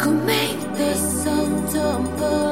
could make the sun tumble.